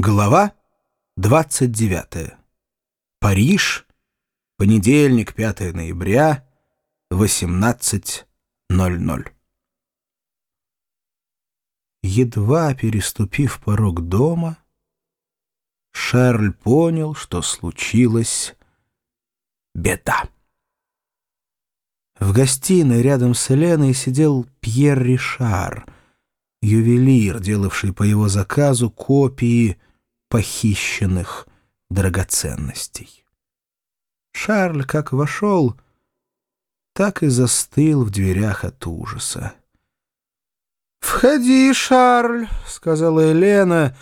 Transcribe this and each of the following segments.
Глава 29. Париж. Понедельник, 5 ноября, 18.00. Едва переступив порог дома, Шарль понял, что случилась беда. В гостиной рядом с Еленой сидел Пьер Ришар, ювелир, делавший по его заказу копии похищенных драгоценностей. Шарль как вошел, так и застыл в дверях от ужаса. «Входи, Шарль», — сказала Елена,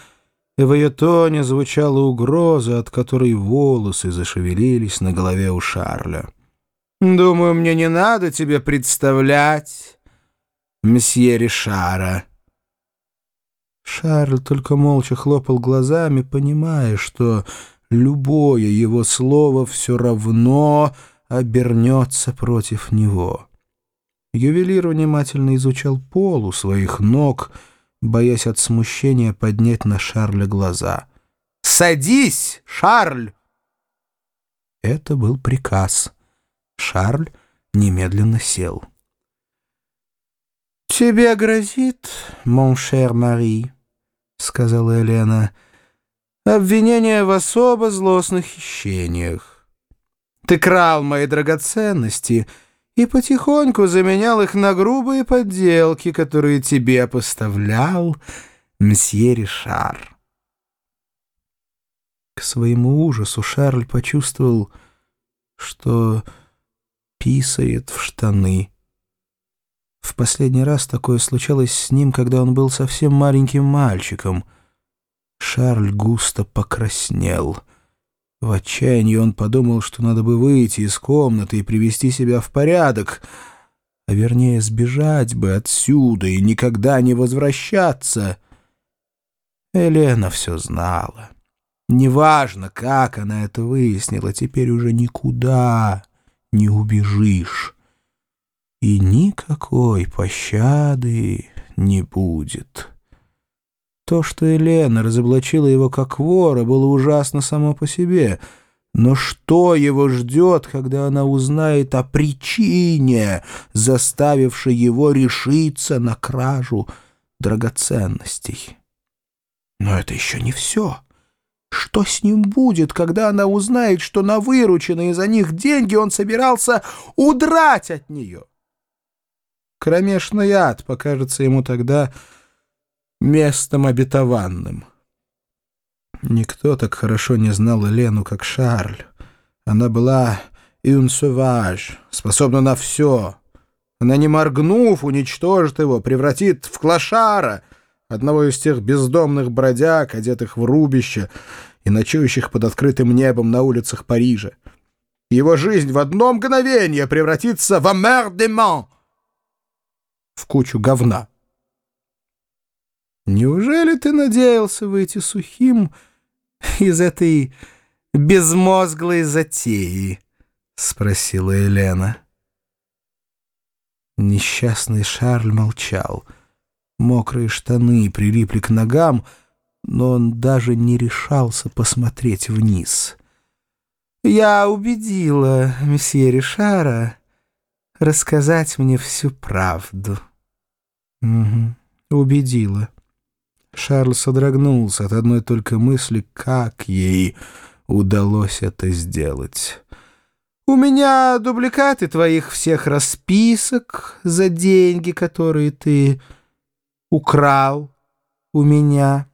и в ее тоне звучала угроза, от которой волосы зашевелились на голове у Шарля. «Думаю, мне не надо тебе представлять, мсье Ришара». Шарль только молча хлопал глазами, понимая, что любое его слово все равно обернется против него. Ювелир внимательно изучал пол у своих ног, боясь от смущения поднять на Шарля глаза. «Садись, Шарль!» Это был приказ. Шарль немедленно сел. «Тебе грозит, мон шер Мари?» — сказала Елена, — «обвинение в особо злостных хищениях. Ты крал мои драгоценности и потихоньку заменял их на грубые подделки, которые тебе поставлял мсье Ришар». К своему ужасу Шарль почувствовал, что писает в штаны. В последний раз такое случалось с ним, когда он был совсем маленьким мальчиком. Шарль густо покраснел. В отчаянии он подумал, что надо бы выйти из комнаты и привести себя в порядок, а вернее сбежать бы отсюда и никогда не возвращаться. Елена все знала. Неважно, как она это выяснила, теперь уже никуда не убежишь и никакой пощады не будет. То, что Елена разоблачила его как вора, было ужасно само по себе. Но что его ждет, когда она узнает о причине, заставившей его решиться на кражу драгоценностей? Но это еще не все. Что с ним будет, когда она узнает, что на вырученные за них деньги он собирался удрать от нее? Кромешный ад покажется ему тогда местом обетованным. Никто так хорошо не знал Лену, как Шарль. Она была «une sauvage», способна на все. Она, не моргнув, уничтожит его, превратит в клошара, одного из тех бездомных бродяг, одетых в рубище и ночующих под открытым небом на улицах Парижа. Его жизнь в одно мгновение превратится в «амер-де-ман», в кучу говна. «Неужели ты надеялся выйти сухим из этой безмозглой затеи?» — спросила Елена. Несчастный Шарль молчал. Мокрые штаны прилипли к ногам, но он даже не решался посмотреть вниз. «Я убедила месье Ришара рассказать мне всю правду». «Угу, убедила». Шарль содрогнулся от одной только мысли, как ей удалось это сделать. «У меня дубликаты твоих всех расписок за деньги, которые ты украл у меня.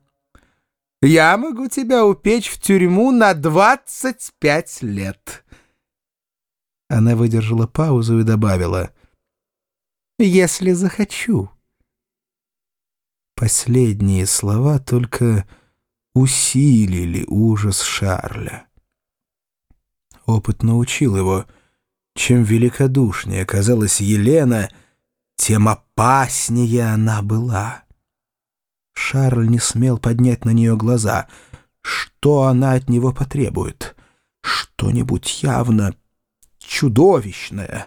Я могу тебя упечь в тюрьму на двадцать пять лет». Она выдержала паузу и добавила, «Если захочу». Последние слова только усилили ужас Шарля. Опыт научил его, чем великодушнее казалась Елена, тем опаснее она была. Шарль не смел поднять на нее глаза. Что она от него потребует? Что-нибудь явно чудовищное.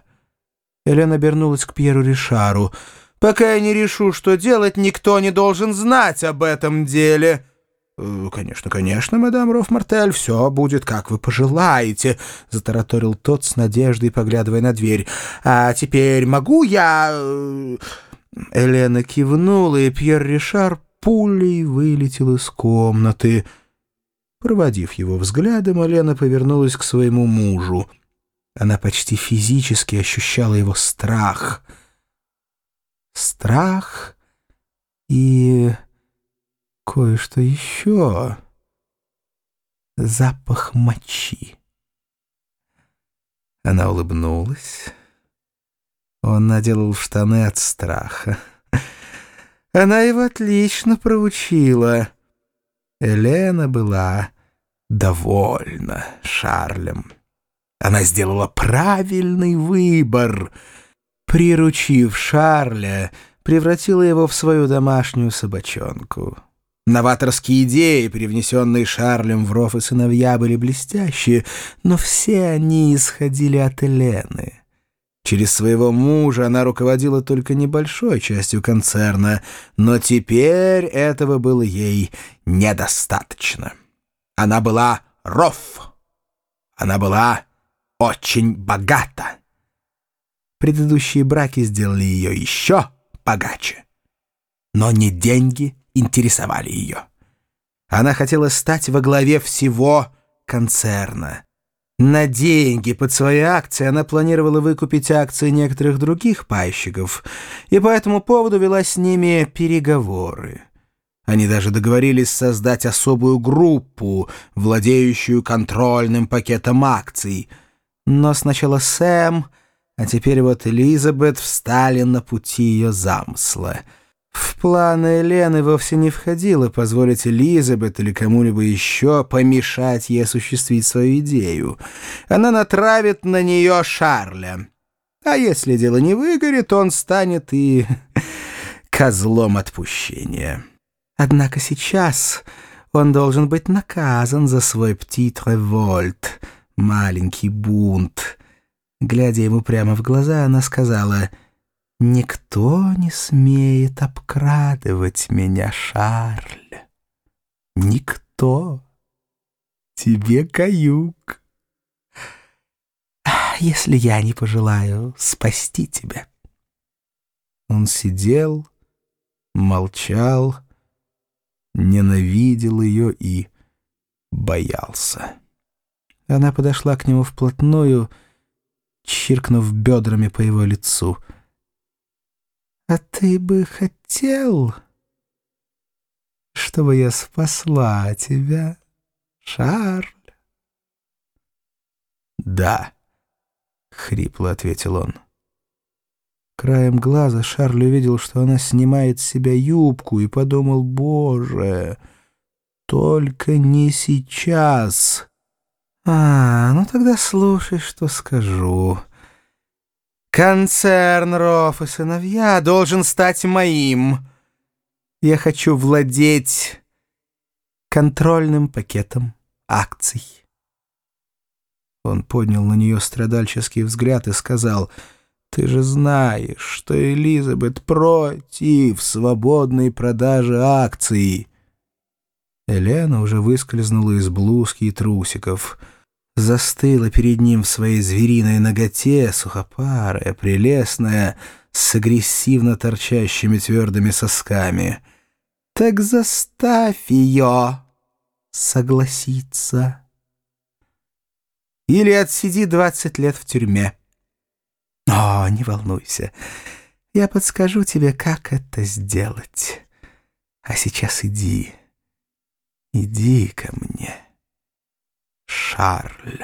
Елена обернулась к Пьеру Ришару — Пока я не решу, что делать, никто не должен знать об этом деле». «Э, «Конечно, конечно, мадам Рофмартель, все будет, как вы пожелаете», — затараторил тот с надеждой, поглядывая на дверь. «А теперь могу я...» э, Елена кивнула, и Пьер Ришар пулей вылетел из комнаты. Проводив его взглядом, Елена повернулась к своему мужу. Она почти физически ощущала его страх. Страх и кое-что еще. Запах мочи. Она улыбнулась. Он наделал штаны от страха. Она его отлично проучила. Елена была довольна Шарлем. Она сделала правильный выбор. Приручив Шарля, превратила его в свою домашнюю собачонку. Новаторские идеи, привнесенные Шарлем в ров и сыновья, были блестящие, но все они исходили от Елены. Через своего мужа она руководила только небольшой частью концерна, но теперь этого было ей недостаточно. Она была ров. Она была очень богата. Предыдущие браки сделали ее еще богаче. Но не деньги интересовали ее. Она хотела стать во главе всего концерна. На деньги под свои акции она планировала выкупить акции некоторых других пайщиков, и по этому поводу вела с ними переговоры. Они даже договорились создать особую группу, владеющую контрольным пакетом акций. Но сначала Сэм, а теперь вот Элизабет встали на пути ее замысла — в планы Елены вовсе не входило позволить Элизабет или кому-либо еще помешать ей осуществить свою идею. Она натравит на нее Шарля. А если дело не выгорит, он станет и козлом отпущения. Однако сейчас он должен быть наказан за свой птит-револьт, маленький бунт. Глядя ему прямо в глаза, она сказала — Никто не смеет обкрадывать меня, Шарль. Никто. Тебе каюк. Если я не пожелаю спасти тебя. Он сидел, молчал, ненавидел ее и боялся. Она подошла к нему вплотную, чиркнув бедрами по его лицу — «А ты бы хотел, чтобы я спасла тебя, Шарль?» «Да», — хрипло ответил он. Краем глаза Шарль увидел, что она снимает с себя юбку, и подумал, «Боже, только не сейчас!» «А, ну тогда слушай, что скажу». Концерн Роф и сыновья должен стать моим. Я хочу владеть контрольным пакетом акций. Он поднял на нее страдальческий взгляд и сказал, «Ты же знаешь, что Элизабет против свободной продажи акций». Елена уже выскользнула из блузки и трусиков — застыла перед ним в своей звериной ноготе, сухопарая, прелестная, с агрессивно торчащими твердыми сосками. «Так заставь ее согласиться. Или отсиди двадцать лет в тюрьме. О, не волнуйся, я подскажу тебе, как это сделать. А сейчас иди, иди ко мне». Шарль.